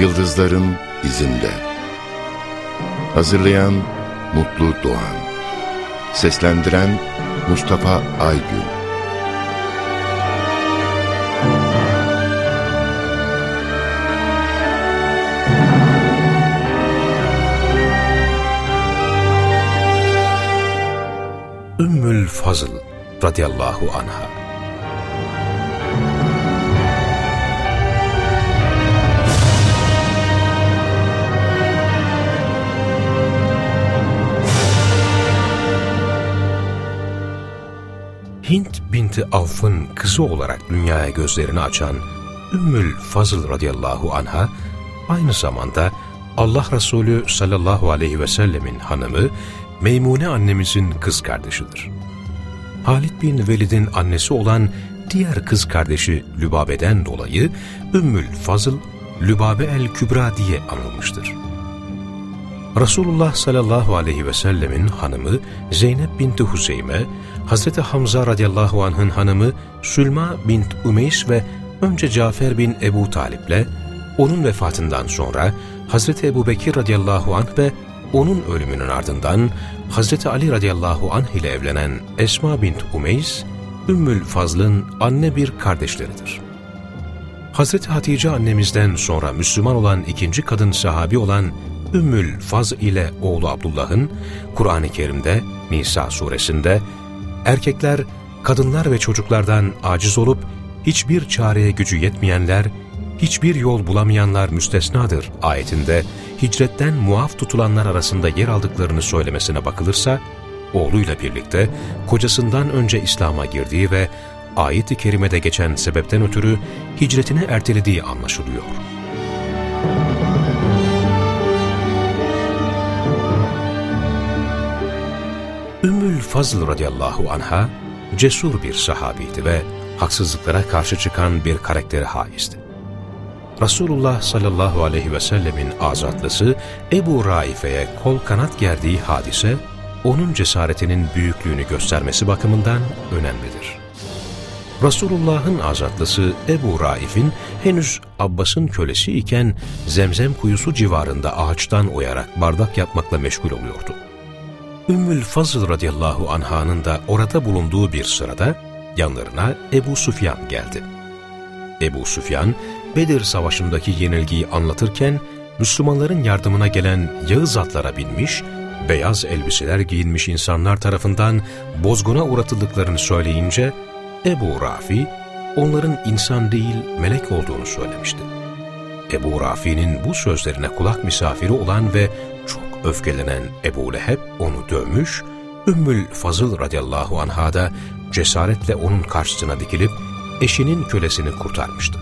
Yıldızların izinde. Hazırlayan Mutlu Doğan. Seslendiren Mustafa Aygün. Ümmül Fazıl radıyallahu anha Hint binti Avf'ın kızı olarak dünyaya gözlerini açan Ümmül Fazıl radıyallahu anha aynı zamanda Allah Resulü sallallahu aleyhi ve sellemin hanımı Meymune annemizin kız kardeşidir. Halid bin Velid'in annesi olan diğer kız kardeşi Lübabe'den dolayı Ümmül Fazıl, Lübabe el-Kübra diye anılmıştır. Resulullah sallallahu aleyhi ve sellemin hanımı Zeynep binti Huseyme, Hazreti Hamza radıyallahu anh'ın hanımı Sülma bint Umeys ve önce Cafer bin Ebu Talip'le, onun vefatından sonra Hazreti Ebu Bekir radıyallahu anh ve onun ölümünün ardından Hazreti Ali radıyallahu anh ile evlenen Esma bint Umeys, Ümmül Fazl'ın anne bir kardeşleridir. Hazreti Hatice annemizden sonra Müslüman olan ikinci kadın sahabi olan Ümmül Faz ile oğlu Abdullah'ın Kur'an-ı Kerim'de Nisa suresinde erkekler, kadınlar ve çocuklardan aciz olup hiçbir çareye gücü yetmeyenler, hiçbir yol bulamayanlar müstesnadır ayetinde hicretten muaf tutulanlar arasında yer aldıklarını söylemesine bakılırsa, oğluyla birlikte kocasından önce İslam'a girdiği ve ayet-i kerimede geçen sebepten ötürü hicretini ertelediği anlaşılıyor. Fazıl radıyallahu anha cesur bir sahabiydi ve haksızlıklara karşı çıkan bir karakteri haizdi. Resulullah sallallahu aleyhi ve sellemin azatlısı Ebu Raife'ye kol kanat gerdiği hadise, onun cesaretinin büyüklüğünü göstermesi bakımından önemlidir. Resulullah'ın azatlısı Ebu Raif'in henüz Abbas'ın kölesi iken zemzem kuyusu civarında ağaçtan oyarak bardak yapmakla meşgul oluyordu. Ümmül Fazıl radıyallahu anhanın da orada bulunduğu bir sırada yanlarına Ebu Süfyan geldi. Ebu Süfyan, Bedir Savaşı'ndaki yenilgiyi anlatırken Müslümanların yardımına gelen Yağız atlara binmiş, beyaz elbiseler giyinmiş insanlar tarafından bozguna uğratıldıklarını söyleyince Ebu Rafi onların insan değil melek olduğunu söylemişti. Ebu Rafi'nin bu sözlerine kulak misafiri olan ve öfkelenen Ebu Leheb onu dövmüş, Ümmül Fazıl radıyallahu anha da cesaretle onun karşısına dikilip eşinin kölesini kurtarmıştı.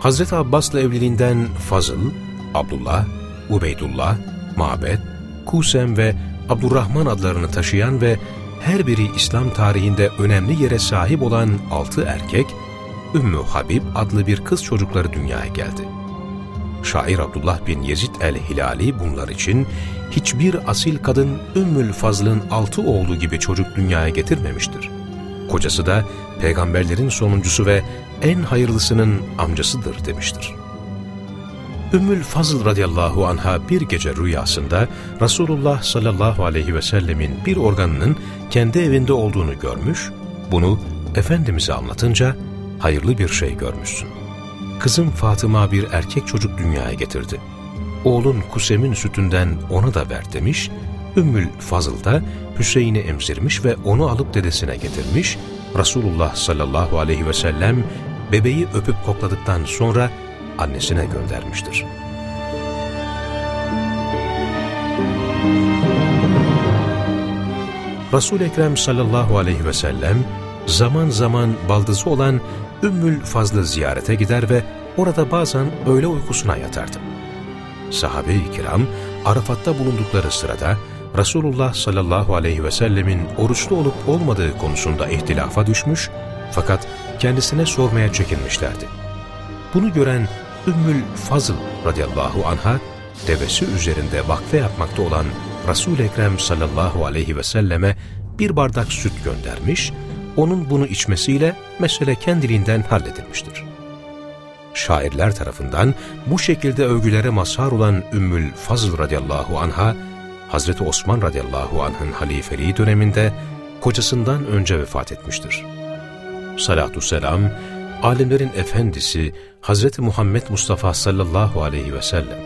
Hazreti Abbas'la evliliğinden Fazıl, Abdullah, Ubeydullah, Mabed, Kusem ve Abdurrahman adlarını taşıyan ve her biri İslam tarihinde önemli yere sahip olan altı erkek, Ümmü Habib adlı bir kız çocukları dünyaya geldi. Şair Abdullah bin Yezid el-Hilali bunlar için hiçbir asil kadın Ümmül Fazl'ın altı oğlu gibi çocuk dünyaya getirmemiştir. Kocası da peygamberlerin sonuncusu ve en hayırlısının amcasıdır demiştir. Ümmül Fazıl radıyallahu anha bir gece rüyasında Resulullah sallallahu aleyhi ve sellemin bir organının kendi evinde olduğunu görmüş, bunu Efendimiz'e anlatınca hayırlı bir şey görmüşsün. Kızım Fatıma bir erkek çocuk dünyaya getirdi. Oğlun Kusem'in sütünden ona da ver demiş, Ümmül Fazıl da Hüseyin'i emzirmiş ve onu alıp dedesine getirmiş, Resulullah sallallahu aleyhi ve sellem bebeği öpüp kokladıktan sonra annesine göndermiştir. Resul-i Ekrem sallallahu aleyhi ve sellem zaman zaman baldızı olan Ümmül Fazl'ı ziyarete gider ve orada bazen öğle uykusuna yatardı. Sahabe-i kiram Arafat'ta bulundukları sırada Resulullah sallallahu aleyhi ve sellemin oruçlu olup olmadığı konusunda ihtilafa düşmüş fakat kendisine sormaya çekinmişlerdi. Bunu gören Ümmül Fazıl radıyallahu anha devesi üzerinde vakfe yapmakta olan Resul-i Ekrem sallallahu aleyhi ve selleme bir bardak süt göndermiş, onun bunu içmesiyle mesele kendiliğinden halledilmiştir. Şairler tarafından bu şekilde övgülere mazhar olan Ümmül Fazıl radıyallahu anha, Hazreti Osman radıyallahu anh'ın halifeliği döneminde kocasından önce vefat etmiştir. Salatü selam, alimlerin efendisi Hazreti Muhammed Mustafa sallallahu aleyhi ve sellem,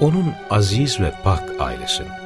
onun aziz ve pak ailesinin